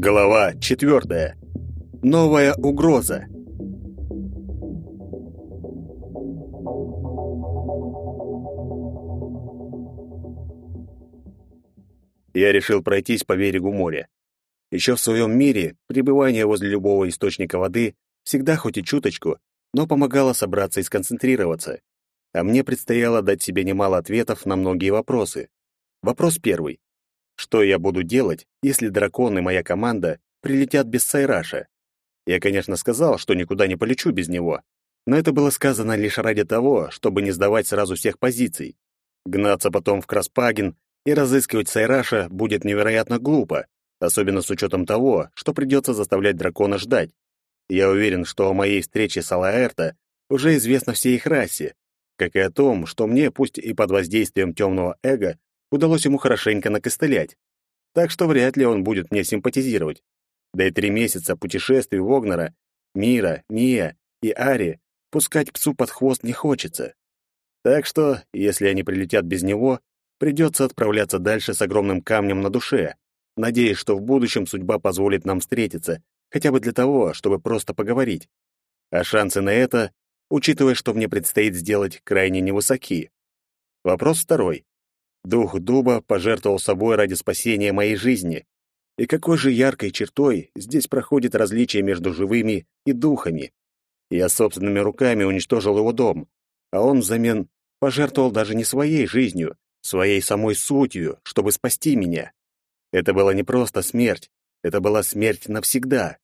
Глава четвертая. Новая угроза. Я решил пройтись по берегу моря. Еще в своем мире пребывание возле любого источника воды всегда хоть и чуточку, но помогало собраться и сконцентрироваться. А мне предстояло дать себе немало ответов на многие вопросы. Вопрос первый. Что я буду делать, если дракон и моя команда прилетят без Сайраша? Я, конечно, сказал, что никуда не полечу без него, но это было сказано лишь ради того, чтобы не сдавать сразу всех позиций. Гнаться потом в Краспаген и разыскивать Сайраша будет невероятно глупо, особенно с учетом того, что придется заставлять дракона ждать. Я уверен, что о моей встрече с Алаэрто уже известно всей их расе, как и о том, что мне, пусть и под воздействием темного эго, удалось ему хорошенько накостылять. Так что вряд ли он будет мне симпатизировать. Да и три месяца путешествий в Огнера, Мира, Мия и Ари пускать псу под хвост не хочется. Так что, если они прилетят без него, придется отправляться дальше с огромным камнем на душе, надеясь, что в будущем судьба позволит нам встретиться, хотя бы для того, чтобы просто поговорить. А шансы на это, учитывая, что мне предстоит сделать, крайне невысоки. Вопрос второй. Дух дуба пожертвовал собой ради спасения моей жизни. И какой же яркой чертой здесь проходит различие между живыми и духами. Я собственными руками уничтожил его дом, а он взамен пожертвовал даже не своей жизнью, своей самой сутью, чтобы спасти меня. Это была не просто смерть, это была смерть навсегда.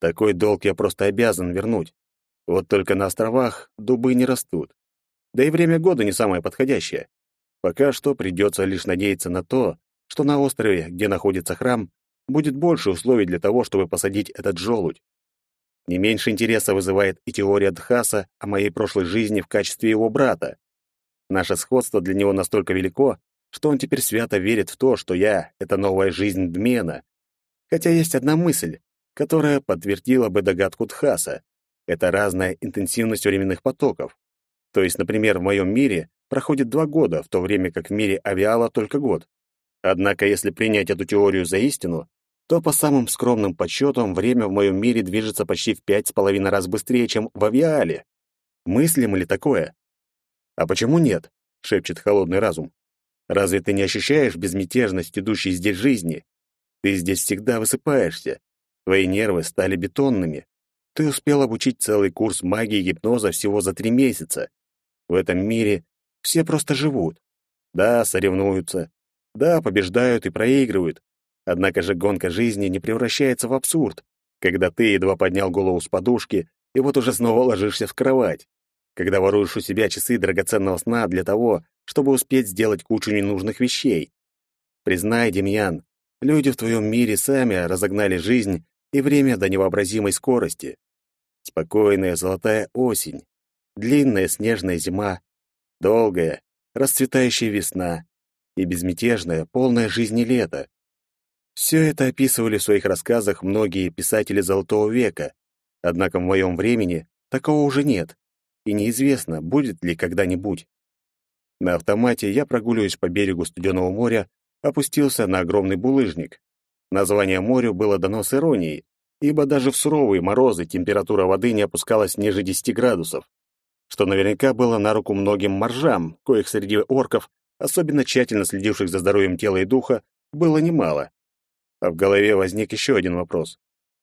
Такой долг я просто обязан вернуть. Вот только на островах дубы не растут. Да и время года не самое подходящее. Пока что придется лишь надеяться на то, что на острове, где находится храм, будет больше условий для того, чтобы посадить этот желудь. Не меньше интереса вызывает и теория Дхаса о моей прошлой жизни в качестве его брата. Наше сходство для него настолько велико, что он теперь свято верит в то, что я — это новая жизнь Дмена. Хотя есть одна мысль, которая подтвердила бы догадку Дхаса. Это разная интенсивность временных потоков. То есть, например, в моем мире проходит два года, в то время как в мире авиала только год. Однако, если принять эту теорию за истину, то по самым скромным подсчетам время в моем мире движется почти в пять с половиной раз быстрее, чем в авиале. Мыслим ли такое? А почему нет? шепчет холодный разум. Разве ты не ощущаешь безмятежность идущей здесь жизни? Ты здесь всегда высыпаешься. Твои нервы стали бетонными. Ты успел обучить целый курс магии и гипноза всего за три месяца. В этом мире все просто живут. Да, соревнуются. Да, побеждают и проигрывают. Однако же гонка жизни не превращается в абсурд, когда ты едва поднял голову с подушки и вот уже снова ложишься в кровать. Когда воруешь у себя часы драгоценного сна для того, чтобы успеть сделать кучу ненужных вещей. Признай, Демьян, люди в твоем мире сами разогнали жизнь и время до невообразимой скорости. Спокойная золотая осень, длинная снежная зима, Долгая, расцветающая весна и безмятежная, полная жизни лето. Все это описывали в своих рассказах многие писатели Золотого века, однако в моем времени такого уже нет, и неизвестно, будет ли когда-нибудь. На автомате я прогуливаюсь по берегу Студенного моря, опустился на огромный булыжник. Название морю было дано с иронией, ибо даже в суровые морозы температура воды не опускалась ниже 10 градусов что наверняка было на руку многим моржам, коих среди орков, особенно тщательно следивших за здоровьем тела и духа, было немало. А в голове возник еще один вопрос.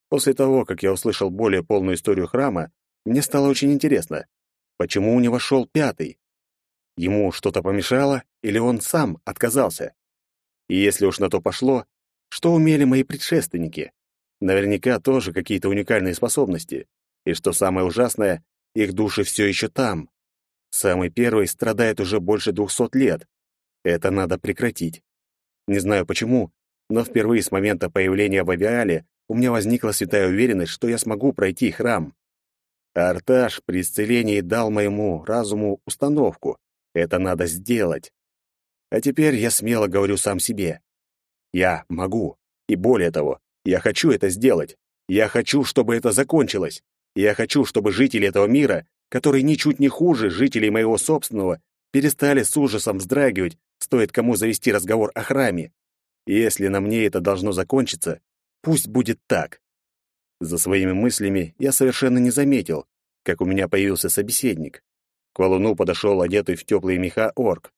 После того, как я услышал более полную историю храма, мне стало очень интересно, почему не вошел пятый? Ему что-то помешало или он сам отказался? И если уж на то пошло, что умели мои предшественники? Наверняка тоже какие-то уникальные способности. И что самое ужасное, их души все еще там. Самый первый страдает уже больше двухсот лет. Это надо прекратить. Не знаю почему, но впервые с момента появления в авиале у меня возникла святая уверенность, что я смогу пройти храм. Арташ при исцелении дал моему разуму установку. Это надо сделать. А теперь я смело говорю сам себе. Я могу. И более того, я хочу это сделать. Я хочу, чтобы это закончилось. Я хочу, чтобы жители этого мира которые ничуть не хуже жителей моего собственного, перестали с ужасом вздрагивать, стоит кому завести разговор о храме. Если на мне это должно закончиться, пусть будет так. За своими мыслями я совершенно не заметил, как у меня появился собеседник. К валуну подошел одетый в теплые меха орк.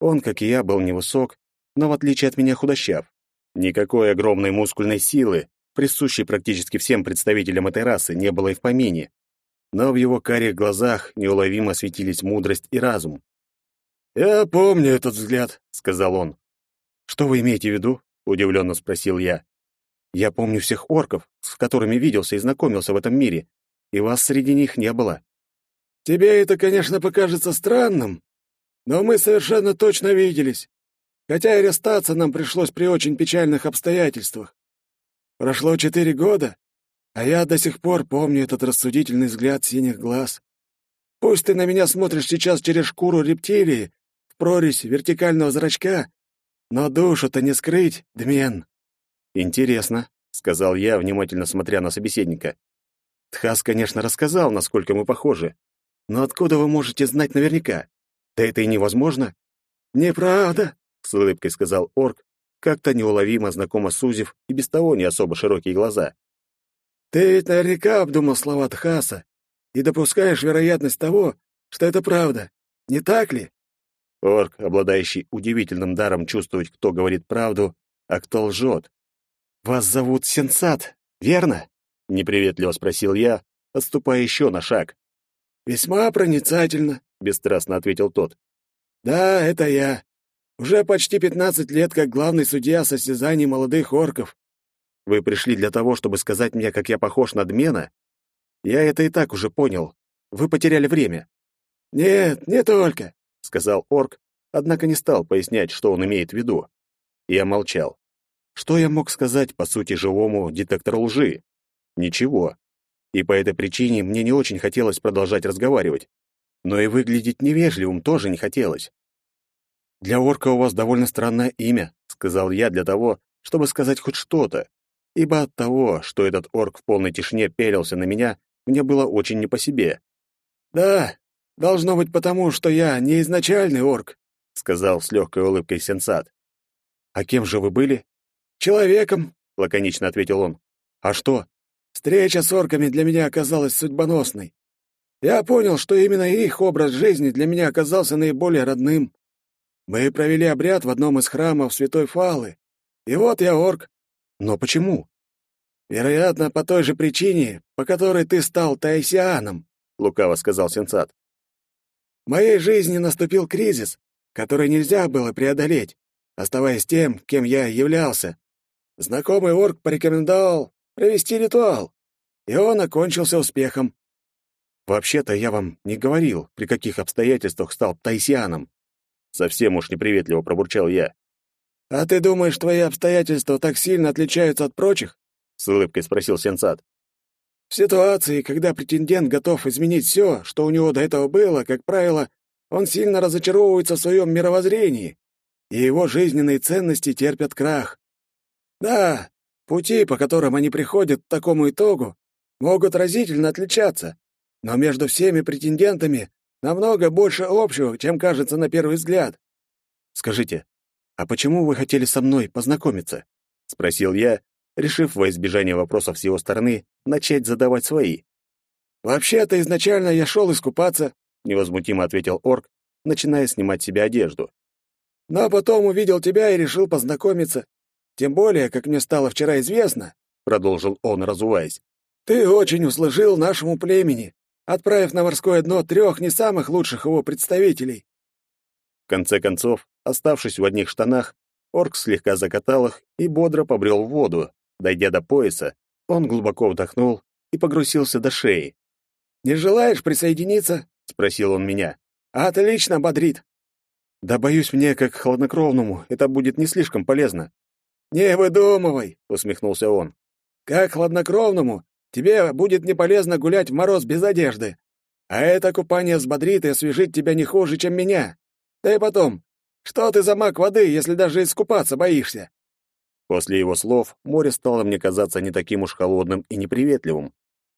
Он, как и я, был невысок, но в отличие от меня худощав. Никакой огромной мускульной силы, присущей практически всем представителям этой расы, не было и в помине. Но в его карих глазах неуловимо светились мудрость и разум. «Я помню этот взгляд», — сказал он. «Что вы имеете в виду?» — удивленно спросил я. «Я помню всех орков, с которыми виделся и знакомился в этом мире, и вас среди них не было». «Тебе это, конечно, покажется странным, но мы совершенно точно виделись, хотя и расстаться нам пришлось при очень печальных обстоятельствах. Прошло четыре года, а я до сих пор помню этот рассудительный взгляд синих глаз. Пусть ты на меня смотришь сейчас через шкуру рептилии, в прорезь вертикального зрачка, но душу-то не скрыть, Дмен. Интересно, сказал я, внимательно смотря на собеседника. Тхас, конечно, рассказал, насколько мы похожи. Но откуда вы можете знать наверняка? Да это и невозможно. Неправда, с улыбкой сказал орк, как-то неуловимо знакомо сузив и без того не особо широкие глаза. Ты ведь наверняка обдумал слова Тхаса и допускаешь вероятность того, что это правда. Не так ли? Орк, обладающий удивительным даром чувствовать, кто говорит правду, а кто лжет. «Вас зовут Сенсат, верно?» — неприветливо спросил я, отступая еще на шаг. «Весьма проницательно», — бесстрастно ответил тот. «Да, это я. Уже почти пятнадцать лет как главный судья состязаний молодых орков». «Вы пришли для того, чтобы сказать мне, как я похож на Дмена?» «Я это и так уже понял. Вы потеряли время». «Нет, не только сказал орк, однако не стал пояснять, что он имеет в виду. Я молчал. Что я мог сказать, по сути, живому детектору лжи? Ничего. И по этой причине мне не очень хотелось продолжать разговаривать. Но и выглядеть невежливым тоже не хотелось. «Для орка у вас довольно странное имя», — сказал я для того, чтобы сказать хоть что-то, ибо от того, что этот орк в полной тишине пялился на меня, мне было очень не по себе. «Да, Должно быть потому, что я не изначальный орк, сказал с легкой улыбкой Сенсат. А кем же вы были? Человеком, лаконично ответил он. А что? Встреча с орками для меня оказалась судьбоносной. Я понял, что именно их образ жизни для меня оказался наиболее родным. Мы провели обряд в одном из храмов Святой Фалы. И вот я орк. Но почему? Вероятно, по той же причине, по которой ты стал таисианом, лукаво сказал Сенсат. В моей жизни наступил кризис, который нельзя было преодолеть, оставаясь тем, кем я являлся. Знакомый орк порекомендовал провести ритуал, и он окончился успехом. Вообще-то я вам не говорил, при каких обстоятельствах стал тайсианом. Совсем уж неприветливо пробурчал я. А ты думаешь, твои обстоятельства так сильно отличаются от прочих? с улыбкой спросил Сенсат. В ситуации, когда претендент готов изменить все, что у него до этого было, как правило, он сильно разочаровывается в своем мировоззрении, и его жизненные ценности терпят крах. Да, пути, по которым они приходят к такому итогу, могут разительно отличаться, но между всеми претендентами намного больше общего, чем кажется на первый взгляд. Скажите, а почему вы хотели со мной познакомиться? спросил я, решив во избежание вопросов с его стороны начать задавать свои. «Вообще-то изначально я шел искупаться», — невозмутимо ответил орк, начиная снимать себе одежду. «Но потом увидел тебя и решил познакомиться. Тем более, как мне стало вчера известно», — продолжил он, разуваясь, «ты очень услужил нашему племени, отправив на морское дно трех не самых лучших его представителей». В конце концов, оставшись в одних штанах, орк слегка закатал их и бодро побрел в воду, Дойдя до пояса, он глубоко вдохнул и погрузился до шеи. «Не желаешь присоединиться?» — спросил он меня. «Отлично, бодрит». «Да боюсь мне, как хладнокровному, это будет не слишком полезно». «Не выдумывай», — усмехнулся он. «Как хладнокровному тебе будет не полезно гулять в мороз без одежды. А это купание взбодрит и освежит тебя не хуже, чем меня. Да и потом, что ты за маг воды, если даже искупаться боишься? После его слов море стало мне казаться не таким уж холодным и неприветливым.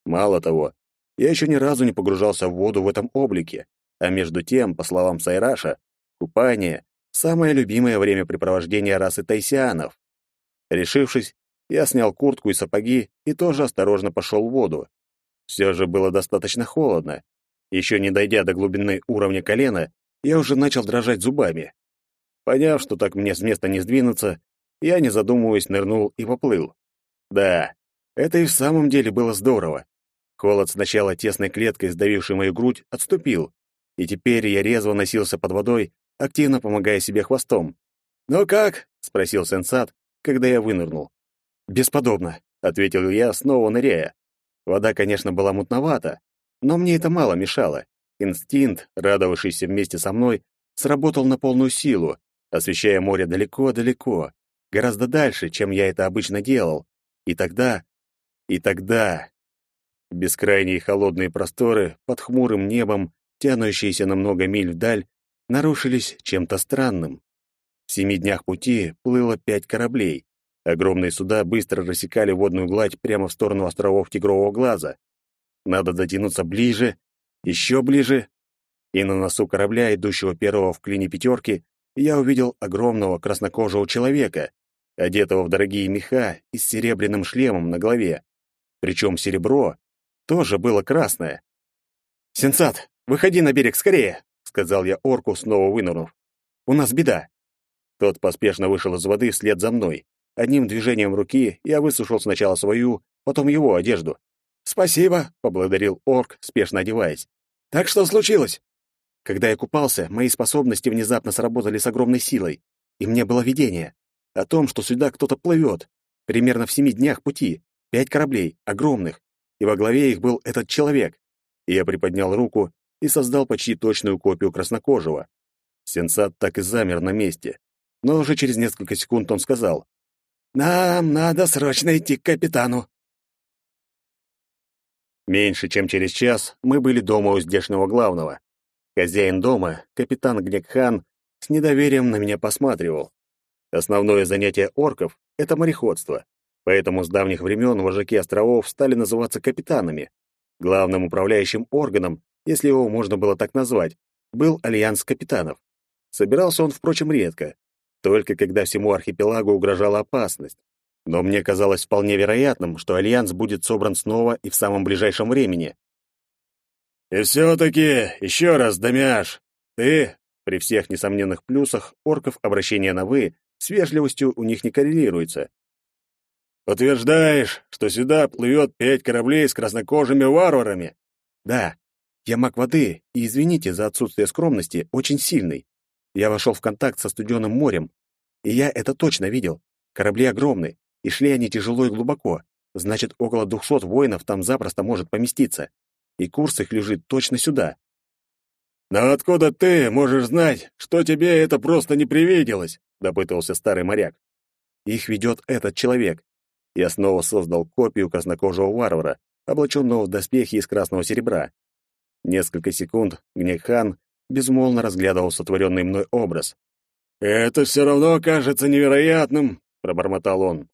Мало того, Я еще ни разу не погружался в воду в этом облике, а между тем, по словам Сайраша, купание — самое любимое времяпрепровождение расы тайсианов. Решившись, я снял куртку и сапоги и тоже осторожно пошел в воду. Все же было достаточно холодно. Еще не дойдя до глубины уровня колена, я уже начал дрожать зубами. Поняв, что так мне с места не сдвинуться, я, не задумываясь, нырнул и поплыл. Да, это и в самом деле было здорово. Холод сначала тесной клеткой, сдавившей мою грудь, отступил, и теперь я резво носился под водой, активно помогая себе хвостом. «Ну как?» — спросил сенсат, когда я вынырнул. «Бесподобно», — ответил я, снова ныряя. Вода, конечно, была мутновата, но мне это мало мешало. Инстинкт, радовавшийся вместе со мной, сработал на полную силу, освещая море далеко-далеко, гораздо дальше, чем я это обычно делал. И тогда... И тогда... Бескрайние холодные просторы под хмурым небом, тянущиеся на много миль вдаль, нарушились чем-то странным. В семи днях пути плыло пять кораблей. Огромные суда быстро рассекали водную гладь прямо в сторону островов Тигрового Глаза. Надо дотянуться ближе, еще ближе. И на носу корабля, идущего первого в клине пятерки, я увидел огромного краснокожего человека, одетого в дорогие меха и с серебряным шлемом на голове. Причем серебро тоже было красное. «Сенсат, выходи на берег скорее!» — сказал я орку, снова вынырнув. «У нас беда!» Тот поспешно вышел из воды вслед за мной. Одним движением руки я высушил сначала свою, потом его одежду. «Спасибо», — поблагодарил орк, спешно одеваясь. «Так что случилось?» Когда я купался, мои способности внезапно сработали с огромной силой, и мне было видение о том, что сюда кто-то плывет, примерно в семи днях пути, пять кораблей, огромных, и во главе их был этот человек. И я приподнял руку и создал почти точную копию краснокожего. Сенсат так и замер на месте. Но уже через несколько секунд он сказал, нам надо срочно идти к капитану. Меньше чем через час мы были дома у здешнего главного. Хозяин дома, капитан Гнекхан, с недоверием на меня посматривал. Основное занятие орков — это мореходство, поэтому с давних времен вожаки островов стали называться капитанами. Главным управляющим органом, если его можно было так назвать, был альянс капитанов. Собирался он, впрочем, редко, только когда всему архипелагу угрожала опасность. Но мне казалось вполне вероятным, что альянс будет собран снова и в самом ближайшем времени. «И все-таки, еще раз, Дамяш, ты...» При всех несомненных плюсах орков обращение на «вы» с вежливостью у них не коррелируется. «Утверждаешь, что сюда плывет пять кораблей с краснокожими варварами?» «Да, я маг воды, и извините за отсутствие скромности, очень сильный. Я вошел в контакт со студеным морем, и я это точно видел. Корабли огромны, и шли они тяжело и глубоко. Значит, около двухсот воинов там запросто может поместиться. И курс их лежит точно сюда. «Но откуда ты можешь знать, что тебе это просто не привиделось?» — допытывался старый моряк. «Их ведет этот человек». Я снова создал копию краснокожего варвара, облаченного в доспехи из красного серебра. Несколько секунд Гнехан безмолвно разглядывал сотворенный мной образ. «Это все равно кажется невероятным», — пробормотал он.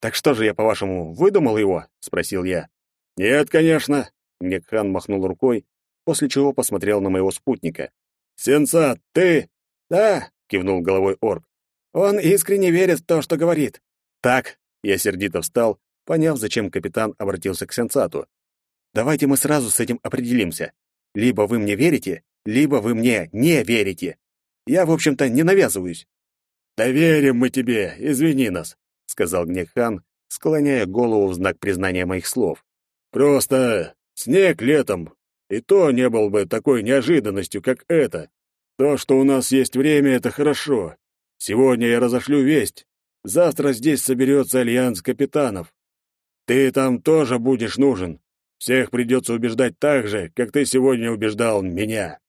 «Так что же я, по-вашему, выдумал его?» — спросил я. «Нет, конечно», — Некхан махнул рукой, после чего посмотрел на моего спутника. «Сенсат, ты?» «Да», — кивнул головой орк. «Он искренне верит в то, что говорит». «Так», — я сердито встал, поняв, зачем капитан обратился к Сенсату. «Давайте мы сразу с этим определимся. Либо вы мне верите, либо вы мне не верите. Я, в общем-то, не навязываюсь. «Да верим мы тебе, извини нас», — сказал Гнехан, склоняя голову в знак признания моих слов. «Просто снег летом, и то не был бы такой неожиданностью, как это. То, что у нас есть время, это хорошо. Сегодня я разошлю весть. Завтра здесь соберется альянс капитанов. Ты там тоже будешь нужен. Всех придется убеждать так же, как ты сегодня убеждал меня».